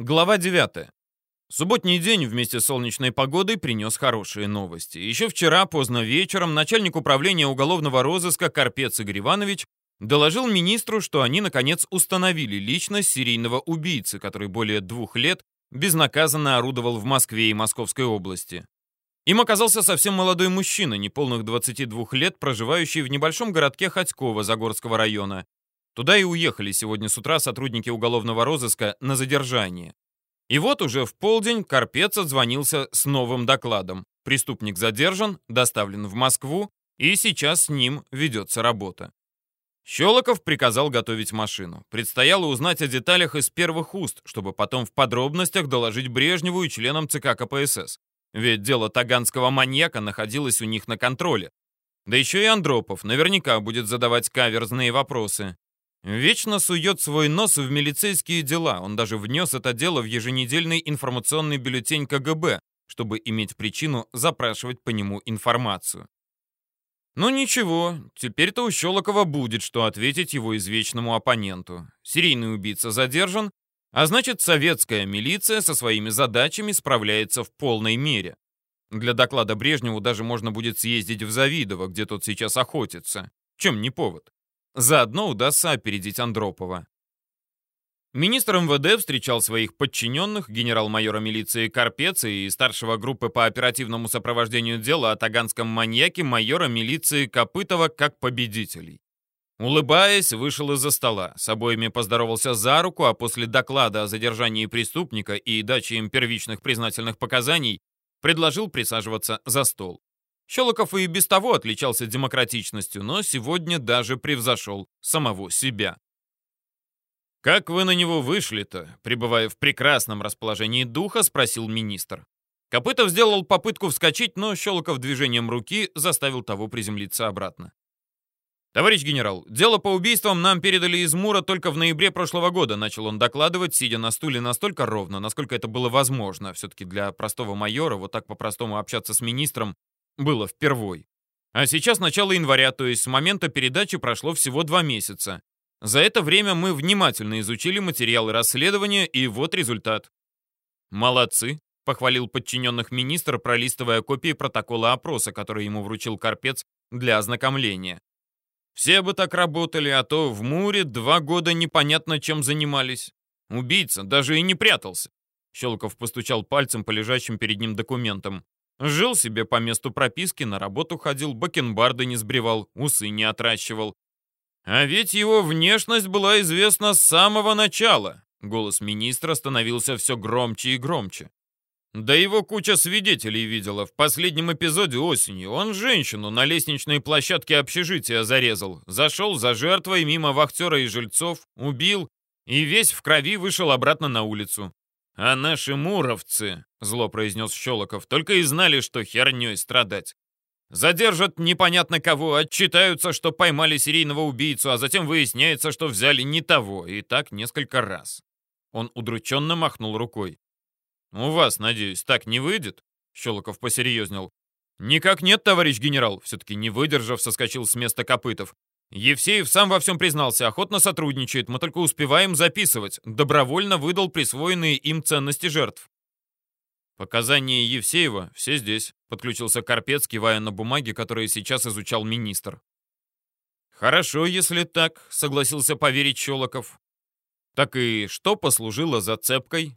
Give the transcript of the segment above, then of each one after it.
Глава 9. Субботний день вместе с солнечной погодой принес хорошие новости. Еще вчера, поздно вечером, начальник управления уголовного розыска Карпец Игорь Иванович доложил министру, что они, наконец, установили личность серийного убийцы, который более двух лет безнаказанно орудовал в Москве и Московской области. Им оказался совсем молодой мужчина, неполных 22 лет, проживающий в небольшом городке Ходьково Загорского района, Туда и уехали сегодня с утра сотрудники уголовного розыска на задержание. И вот уже в полдень Карпец отзвонился с новым докладом. Преступник задержан, доставлен в Москву, и сейчас с ним ведется работа. Щелоков приказал готовить машину. Предстояло узнать о деталях из первых уст, чтобы потом в подробностях доложить Брежневу и членам ЦК КПСС. Ведь дело таганского маньяка находилось у них на контроле. Да еще и Андропов наверняка будет задавать каверзные вопросы. Вечно сует свой нос в милицейские дела. Он даже внес это дело в еженедельный информационный бюллетень КГБ, чтобы иметь причину запрашивать по нему информацию. Ну ничего, теперь-то у Щелокова будет, что ответить его извечному оппоненту. Серийный убийца задержан, а значит, советская милиция со своими задачами справляется в полной мере. Для доклада Брежневу даже можно будет съездить в Завидово, где тот сейчас охотится. Чем не повод? Заодно удастся опередить Андропова. Министр МВД встречал своих подчиненных, генерал-майора милиции Карпеца и старшего группы по оперативному сопровождению дела о таганском маньяке майора милиции Копытова как победителей. Улыбаясь, вышел из-за стола, с обоими поздоровался за руку, а после доклада о задержании преступника и даче им первичных признательных показаний предложил присаживаться за стол. Щелоков и без того отличался демократичностью, но сегодня даже превзошел самого себя. «Как вы на него вышли-то?» Пребывая в прекрасном расположении духа, спросил министр. Копытов сделал попытку вскочить, но Щелоков движением руки заставил того приземлиться обратно. «Товарищ генерал, дело по убийствам нам передали из Мура только в ноябре прошлого года», начал он докладывать, сидя на стуле настолько ровно, насколько это было возможно. Все-таки для простого майора вот так по-простому общаться с министром было впервой. А сейчас начало января, то есть с момента передачи прошло всего два месяца. За это время мы внимательно изучили материалы расследования, и вот результат. «Молодцы», — похвалил подчиненных министр, пролистывая копии протокола опроса, который ему вручил Карпец для ознакомления. «Все бы так работали, а то в Муре два года непонятно чем занимались. Убийца даже и не прятался». Щелков постучал пальцем по лежащим перед ним документам. Жил себе по месту прописки, на работу ходил, бакенбарды не сбривал, усы не отращивал. А ведь его внешность была известна с самого начала. Голос министра становился все громче и громче. Да его куча свидетелей видела. В последнем эпизоде осенью он женщину на лестничной площадке общежития зарезал. Зашел за жертвой мимо вахтера и жильцов, убил и весь в крови вышел обратно на улицу. «А наши муровцы», — зло произнес Щелоков, — «только и знали, что херней страдать. Задержат непонятно кого, отчитаются, что поймали серийного убийцу, а затем выясняется, что взяли не того, и так несколько раз». Он удрученно махнул рукой. «У вас, надеюсь, так не выйдет?» Щелоков посерьезнел. «Никак нет, товарищ генерал», все-таки не выдержав, соскочил с места Копытов. Евсеев сам во всем признался, охотно сотрудничает, мы только успеваем записывать. Добровольно выдал присвоенные им ценности жертв. Показания Евсеева все здесь, подключился Карпец, кивая на бумаги, которые сейчас изучал министр. Хорошо, если так, согласился поверить Щелоков. Так и что послужило зацепкой?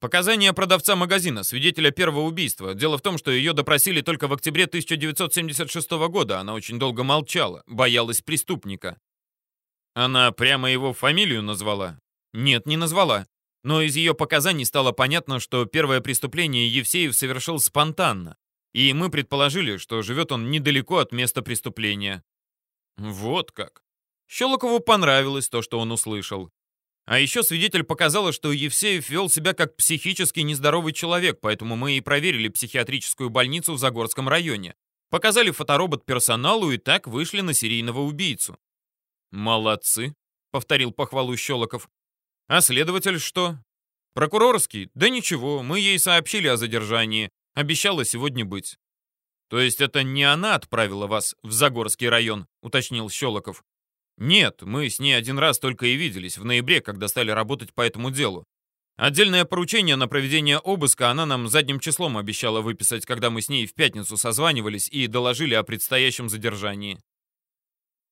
Показания продавца магазина, свидетеля первого убийства. Дело в том, что ее допросили только в октябре 1976 года. Она очень долго молчала, боялась преступника. Она прямо его фамилию назвала? Нет, не назвала. Но из ее показаний стало понятно, что первое преступление Евсеев совершил спонтанно. И мы предположили, что живет он недалеко от места преступления. Вот как. Щелокову понравилось то, что он услышал. А еще свидетель показала, что Евсеев вел себя как психически нездоровый человек, поэтому мы и проверили психиатрическую больницу в Загорском районе. Показали фоторобот персоналу и так вышли на серийного убийцу. «Молодцы», — повторил похвалу Щелоков. «А следователь что?» «Прокурорский? Да ничего, мы ей сообщили о задержании. Обещала сегодня быть». «То есть это не она отправила вас в Загорский район?» — уточнил Щелоков. «Нет, мы с ней один раз только и виделись, в ноябре, когда стали работать по этому делу. Отдельное поручение на проведение обыска она нам задним числом обещала выписать, когда мы с ней в пятницу созванивались и доложили о предстоящем задержании.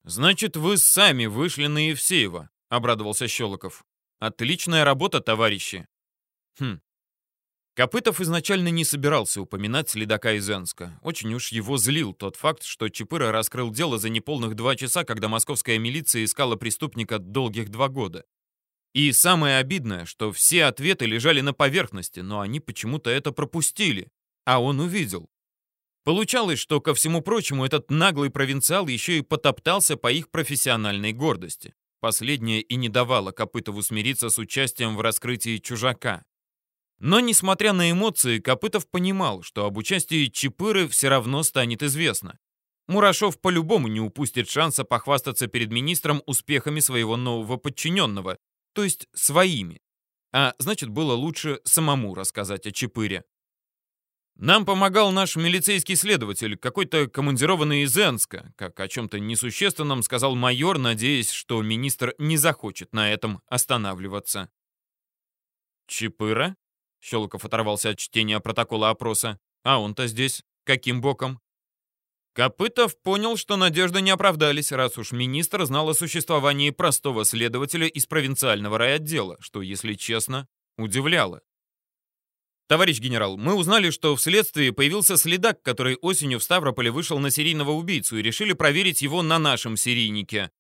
«Значит, вы сами вышли на Евсеева», — обрадовался Щелоков. «Отличная работа, товарищи». Хм. Копытов изначально не собирался упоминать следака из Энска. Очень уж его злил тот факт, что Чапыра раскрыл дело за неполных два часа, когда московская милиция искала преступника долгих два года. И самое обидное, что все ответы лежали на поверхности, но они почему-то это пропустили, а он увидел. Получалось, что, ко всему прочему, этот наглый провинциал еще и потоптался по их профессиональной гордости. Последнее и не давало Копытову смириться с участием в раскрытии чужака. Но, несмотря на эмоции, Копытов понимал, что об участии Чапыры все равно станет известно. Мурашов по-любому не упустит шанса похвастаться перед министром успехами своего нового подчиненного, то есть своими. А значит, было лучше самому рассказать о Чапыре. Нам помогал наш милицейский следователь, какой-то командированный из Энска, как о чем-то несущественном сказал майор, надеясь, что министр не захочет на этом останавливаться. «Чапыра?» — Щелоков оторвался от чтения протокола опроса. «А он-то здесь? Каким боком?» Копытов понял, что надежды не оправдались, раз уж министр знал о существовании простого следователя из провинциального райотдела, что, если честно, удивляло. «Товарищ генерал, мы узнали, что в следствии появился следак, который осенью в Ставрополе вышел на серийного убийцу, и решили проверить его на нашем серийнике.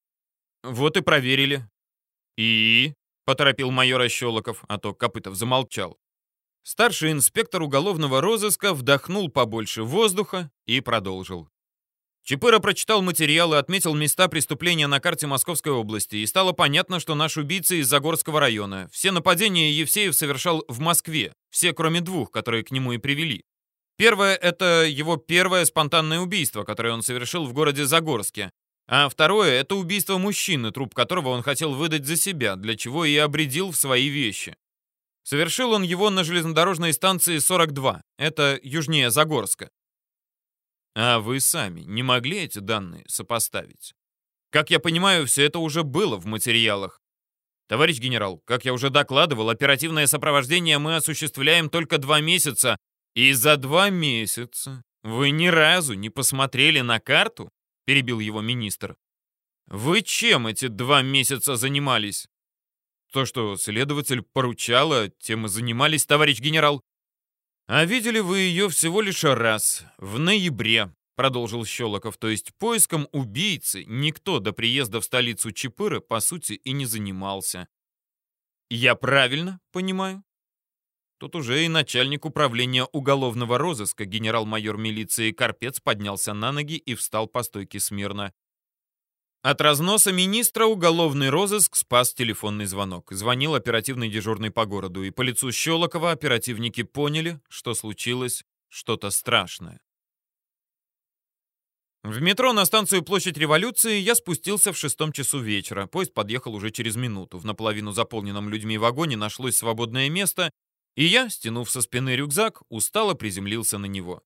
Вот и проверили». «И?» — поторопил майор Щелоков, а то Копытов замолчал. Старший инспектор уголовного розыска вдохнул побольше воздуха и продолжил. Чапыра прочитал материал и отметил места преступления на карте Московской области, и стало понятно, что наш убийца из Загорского района. Все нападения Евсеев совершал в Москве, все кроме двух, которые к нему и привели. Первое — это его первое спонтанное убийство, которое он совершил в городе Загорске. А второе — это убийство мужчины, труп которого он хотел выдать за себя, для чего и обредил в свои вещи. Совершил он его на железнодорожной станции 42, это южнее Загорска. А вы сами не могли эти данные сопоставить? Как я понимаю, все это уже было в материалах. Товарищ генерал, как я уже докладывал, оперативное сопровождение мы осуществляем только два месяца. И за два месяца вы ни разу не посмотрели на карту? Перебил его министр. Вы чем эти два месяца занимались? То, что следователь поручала, тем и занимались, товарищ генерал. «А видели вы ее всего лишь раз, в ноябре», — продолжил Щелоков. «То есть поиском убийцы никто до приезда в столицу Чапыры, по сути, и не занимался». «Я правильно понимаю?» Тут уже и начальник управления уголовного розыска, генерал-майор милиции Карпец, поднялся на ноги и встал по стойке смирно. От разноса министра уголовный розыск спас телефонный звонок. Звонил оперативный дежурный по городу, и по лицу Щелокова оперативники поняли, что случилось что-то страшное. В метро на станцию Площадь Революции я спустился в шестом часу вечера. Поезд подъехал уже через минуту. В наполовину заполненном людьми вагоне нашлось свободное место, и я, стянув со спины рюкзак, устало приземлился на него.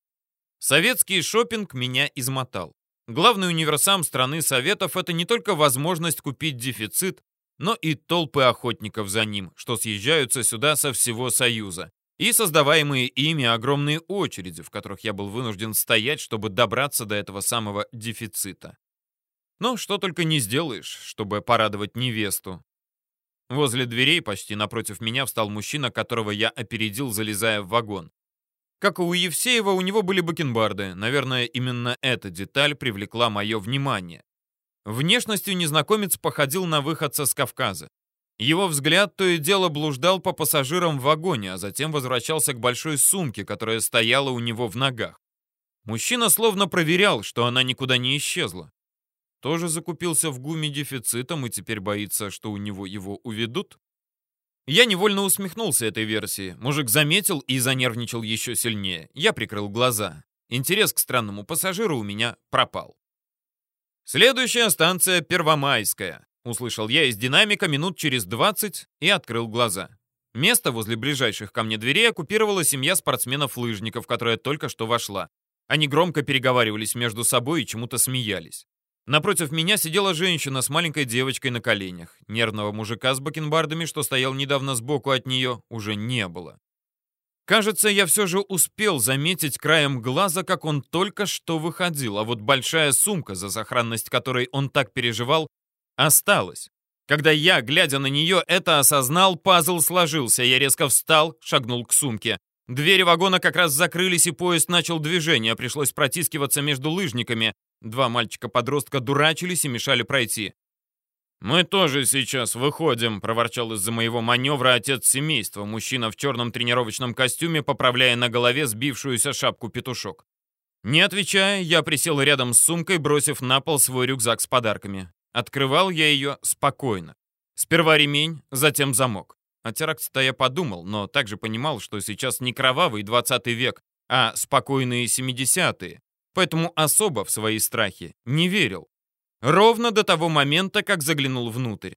Советский шопинг меня измотал. Главный универсам страны Советов – это не только возможность купить дефицит, но и толпы охотников за ним, что съезжаются сюда со всего Союза, и создаваемые ими огромные очереди, в которых я был вынужден стоять, чтобы добраться до этого самого дефицита. Но что только не сделаешь, чтобы порадовать невесту. Возле дверей почти напротив меня встал мужчина, которого я опередил, залезая в вагон. Как и у Евсеева, у него были бакенбарды. Наверное, именно эта деталь привлекла мое внимание. Внешностью незнакомец походил на выходца с Кавказа. Его взгляд то и дело блуждал по пассажирам в вагоне, а затем возвращался к большой сумке, которая стояла у него в ногах. Мужчина словно проверял, что она никуда не исчезла. Тоже закупился в гуме дефицитом и теперь боится, что у него его уведут? Я невольно усмехнулся этой версии. Мужик заметил и занервничал еще сильнее. Я прикрыл глаза. Интерес к странному пассажиру у меня пропал. «Следующая станция Первомайская», — услышал я из динамика минут через 20 и открыл глаза. Место возле ближайших ко мне дверей оккупировала семья спортсменов-лыжников, которая только что вошла. Они громко переговаривались между собой и чему-то смеялись. Напротив меня сидела женщина с маленькой девочкой на коленях. Нервного мужика с бакенбардами, что стоял недавно сбоку от нее, уже не было. Кажется, я все же успел заметить краем глаза, как он только что выходил, а вот большая сумка, за сохранность которой он так переживал, осталась. Когда я, глядя на нее, это осознал, пазл сложился. Я резко встал, шагнул к сумке. Двери вагона как раз закрылись, и поезд начал движение. Пришлось протискиваться между лыжниками. Два мальчика-подростка дурачились и мешали пройти. «Мы тоже сейчас выходим», — проворчал из-за моего маневра отец семейства, мужчина в черном тренировочном костюме, поправляя на голове сбившуюся шапку петушок. Не отвечая, я присел рядом с сумкой, бросив на пол свой рюкзак с подарками. Открывал я ее спокойно. Сперва ремень, затем замок. О теракте-то я подумал, но также понимал, что сейчас не кровавый 20 век, а спокойные 70-е, поэтому особо в свои страхи не верил. Ровно до того момента, как заглянул внутрь.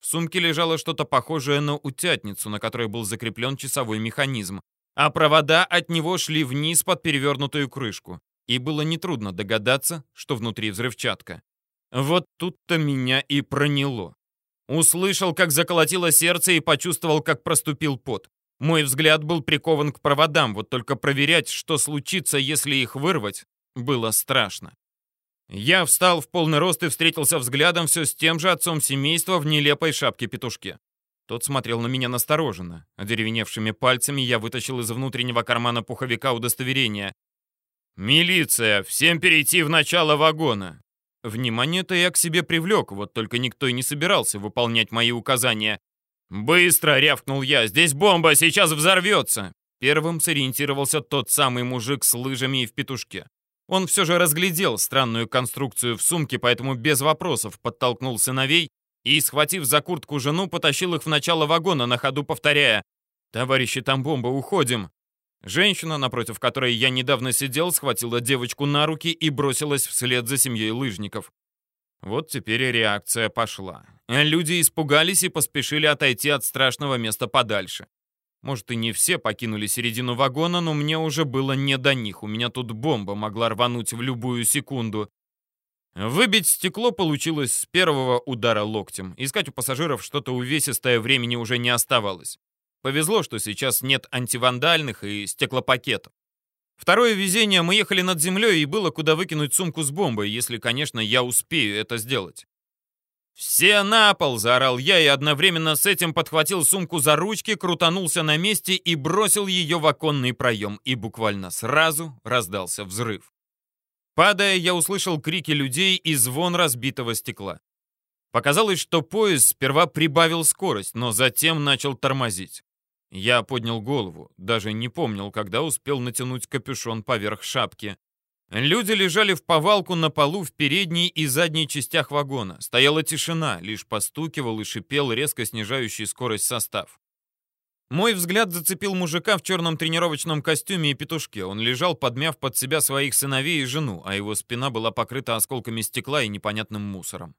В сумке лежало что-то похожее на утятницу, на которой был закреплен часовой механизм, а провода от него шли вниз под перевернутую крышку. И было нетрудно догадаться, что внутри взрывчатка. Вот тут-то меня и проняло. Услышал, как заколотило сердце и почувствовал, как проступил пот. Мой взгляд был прикован к проводам, вот только проверять, что случится, если их вырвать, было страшно. Я встал в полный рост и встретился взглядом все с тем же отцом семейства в нелепой шапке-петушке. Тот смотрел на меня настороженно. Одеревеневшими пальцами я вытащил из внутреннего кармана пуховика удостоверение. «Милиция! Всем перейти в начало вагона!» Внимание-то я к себе привлек, вот только никто и не собирался выполнять мои указания. «Быстро!» — рявкнул я. «Здесь бомба! Сейчас взорвется!» Первым сориентировался тот самый мужик с лыжами и в петушке. Он все же разглядел странную конструкцию в сумке, поэтому без вопросов подтолкнул сыновей и, схватив за куртку жену, потащил их в начало вагона, на ходу повторяя «Товарищи, там бомба, уходим!» Женщина, напротив которой я недавно сидел, схватила девочку на руки и бросилась вслед за семьей лыжников. Вот теперь и реакция пошла. Люди испугались и поспешили отойти от страшного места подальше. Может, и не все покинули середину вагона, но мне уже было не до них. У меня тут бомба могла рвануть в любую секунду. Выбить стекло получилось с первого удара локтем. Искать у пассажиров что-то увесистое времени уже не оставалось. Повезло, что сейчас нет антивандальных и стеклопакетов. Второе везение, мы ехали над землей, и было куда выкинуть сумку с бомбой, если, конечно, я успею это сделать. «Все на пол!» — заорал я, и одновременно с этим подхватил сумку за ручки, крутанулся на месте и бросил ее в оконный проем, и буквально сразу раздался взрыв. Падая, я услышал крики людей и звон разбитого стекла. Показалось, что поезд сперва прибавил скорость, но затем начал тормозить. Я поднял голову, даже не помнил, когда успел натянуть капюшон поверх шапки. Люди лежали в повалку на полу в передней и задней частях вагона. Стояла тишина, лишь постукивал и шипел резко снижающий скорость состав. Мой взгляд зацепил мужика в черном тренировочном костюме и петушке. Он лежал, подмяв под себя своих сыновей и жену, а его спина была покрыта осколками стекла и непонятным мусором.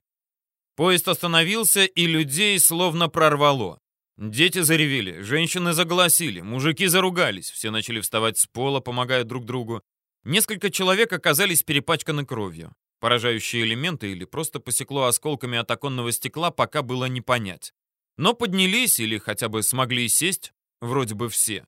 Поезд остановился, и людей словно прорвало. Дети заревели, женщины заголосили, мужики заругались, все начали вставать с пола, помогая друг другу. Несколько человек оказались перепачканы кровью. Поражающие элементы или просто посекло осколками от оконного стекла, пока было не понять. Но поднялись или хотя бы смогли сесть вроде бы все.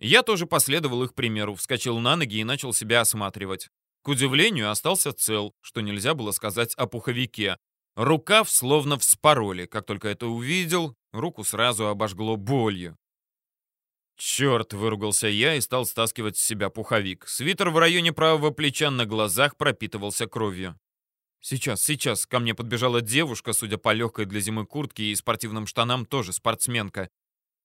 Я тоже последовал их примеру, вскочил на ноги и начал себя осматривать. К удивлению, остался цел, что нельзя было сказать о пуховике. Рукав словно вспороли. Как только это увидел, Руку сразу обожгло болью. «Черт!» — выругался я и стал стаскивать с себя пуховик. Свитер в районе правого плеча на глазах пропитывался кровью. «Сейчас, сейчас!» — ко мне подбежала девушка, судя по легкой для зимы куртке и спортивным штанам, тоже спортсменка.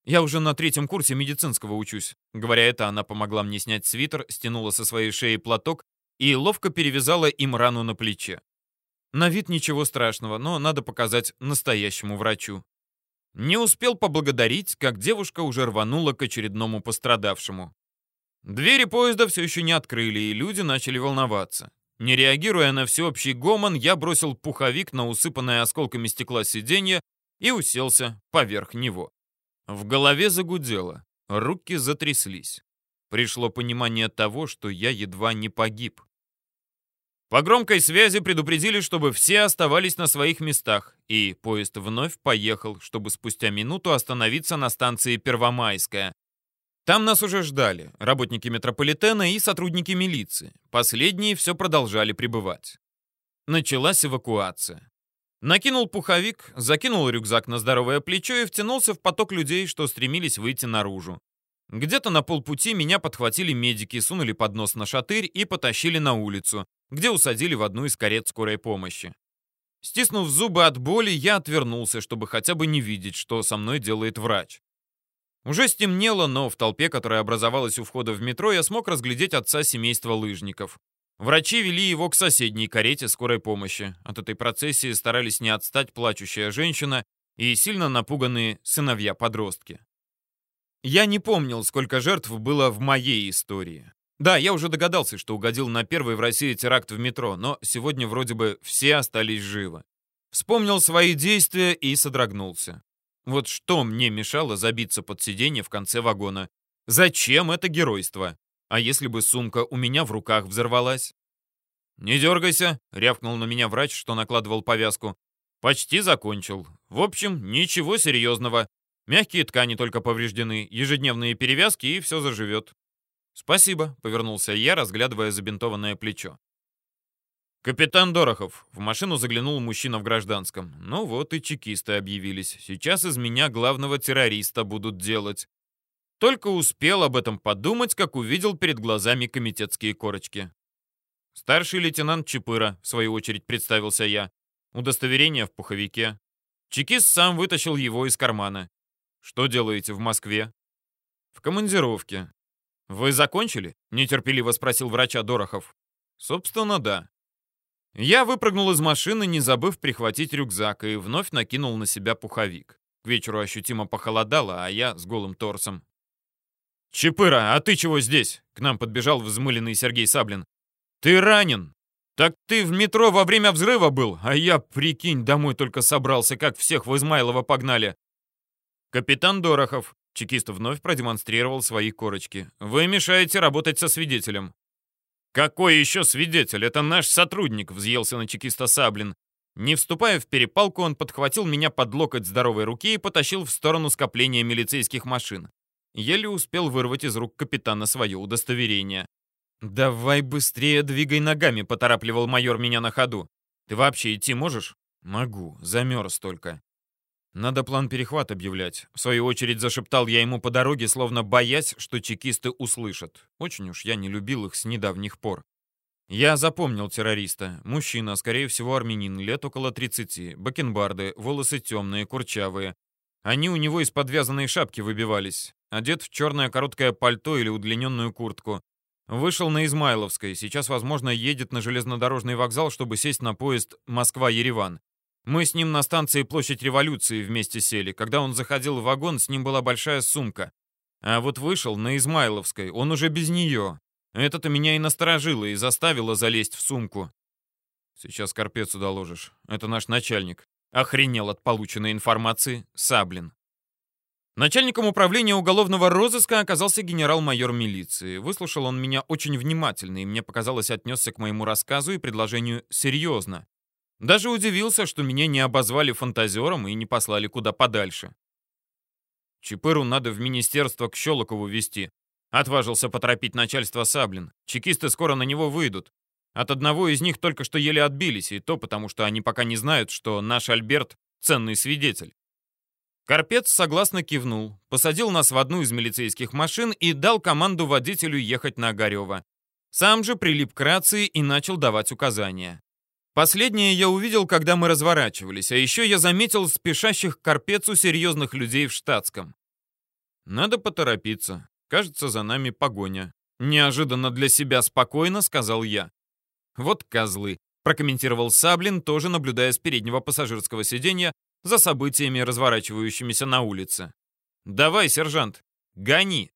«Я уже на третьем курсе медицинского учусь». Говоря это, она помогла мне снять свитер, стянула со своей шеи платок и ловко перевязала им рану на плече. На вид ничего страшного, но надо показать настоящему врачу. Не успел поблагодарить, как девушка уже рванула к очередному пострадавшему. Двери поезда все еще не открыли, и люди начали волноваться. Не реагируя на всеобщий гомон, я бросил пуховик на усыпанное осколками стекла сиденье и уселся поверх него. В голове загудело, руки затряслись. Пришло понимание того, что я едва не погиб. По громкой связи предупредили, чтобы все оставались на своих местах, и поезд вновь поехал, чтобы спустя минуту остановиться на станции Первомайская. Там нас уже ждали работники метрополитена и сотрудники милиции. Последние все продолжали пребывать. Началась эвакуация. Накинул пуховик, закинул рюкзак на здоровое плечо и втянулся в поток людей, что стремились выйти наружу. Где-то на полпути меня подхватили медики, сунули под нос на шатырь и потащили на улицу, где усадили в одну из карет скорой помощи. Стиснув зубы от боли, я отвернулся, чтобы хотя бы не видеть, что со мной делает врач. Уже стемнело, но в толпе, которая образовалась у входа в метро, я смог разглядеть отца семейства лыжников. Врачи вели его к соседней карете скорой помощи. От этой процессии старались не отстать плачущая женщина и сильно напуганные сыновья-подростки. Я не помнил, сколько жертв было в моей истории. Да, я уже догадался, что угодил на первый в России теракт в метро, но сегодня вроде бы все остались живы. Вспомнил свои действия и содрогнулся. Вот что мне мешало забиться под сиденье в конце вагона? Зачем это геройство? А если бы сумка у меня в руках взорвалась? «Не дергайся», — рявкнул на меня врач, что накладывал повязку. «Почти закончил. В общем, ничего серьезного. Мягкие ткани только повреждены, ежедневные перевязки, и все заживет. «Спасибо», — повернулся я, разглядывая забинтованное плечо. «Капитан Дорохов». В машину заглянул мужчина в гражданском. «Ну вот и чекисты объявились. Сейчас из меня главного террориста будут делать». Только успел об этом подумать, как увидел перед глазами комитетские корочки. «Старший лейтенант Чапыра», — в свою очередь представился я. Удостоверение в пуховике. Чекист сам вытащил его из кармана. «Что делаете в Москве?» «В командировке. «Вы закончили?» — нетерпеливо спросил врача Дорохов. «Собственно, да». Я выпрыгнул из машины, не забыв прихватить рюкзак, и вновь накинул на себя пуховик. К вечеру ощутимо похолодало, а я с голым торсом. «Чапыра, а ты чего здесь?» — к нам подбежал взмыленный Сергей Саблин. «Ты ранен!» «Так ты в метро во время взрыва был, а я, прикинь, домой только собрался, как всех в Измайлово погнали». «Капитан Дорохов, Чекист вновь продемонстрировал свои корочки. «Вы мешаете работать со свидетелем». «Какой еще свидетель? Это наш сотрудник», — взъелся на чекиста Саблин. Не вступая в перепалку, он подхватил меня под локоть здоровой руки и потащил в сторону скопления милицейских машин. Еле успел вырвать из рук капитана свое удостоверение. «Давай быстрее двигай ногами», — поторапливал майор меня на ходу. «Ты вообще идти можешь?» «Могу, замерз только». Надо план перехват объявлять. В свою очередь зашептал я ему по дороге, словно боясь, что чекисты услышат. Очень уж я не любил их с недавних пор. Я запомнил террориста. Мужчина, скорее всего армянин, лет около 30, бакенбарды, волосы темные, курчавые. Они у него из подвязанной шапки выбивались. Одет в черное короткое пальто или удлиненную куртку. Вышел на Измайловской, сейчас, возможно, едет на железнодорожный вокзал, чтобы сесть на поезд Москва-Ереван. Мы с ним на станции Площадь Революции вместе сели. Когда он заходил в вагон, с ним была большая сумка. А вот вышел на Измайловской, он уже без нее. Это-то меня и насторожило, и заставило залезть в сумку. Сейчас Карпецу доложишь. Это наш начальник. Охренел от полученной информации Саблин. Начальником управления уголовного розыска оказался генерал-майор милиции. Выслушал он меня очень внимательно, и мне показалось, отнесся к моему рассказу и предложению серьезно. Даже удивился, что меня не обозвали фантазером и не послали куда подальше. Чипыру надо в министерство к Щелокову вести. Отважился поторопить начальство Саблин. Чекисты скоро на него выйдут. От одного из них только что еле отбились, и то потому, что они пока не знают, что наш Альберт — ценный свидетель. Карпец согласно кивнул, посадил нас в одну из милицейских машин и дал команду водителю ехать на Огарева. Сам же прилип к рации и начал давать указания. Последнее я увидел, когда мы разворачивались, а еще я заметил спешащих к Карпецу серьезных людей в штатском. Надо поторопиться. Кажется, за нами погоня. Неожиданно для себя спокойно сказал я. Вот козлы, прокомментировал Саблин, тоже наблюдая с переднего пассажирского сиденья за событиями, разворачивающимися на улице. «Давай, сержант, гони!»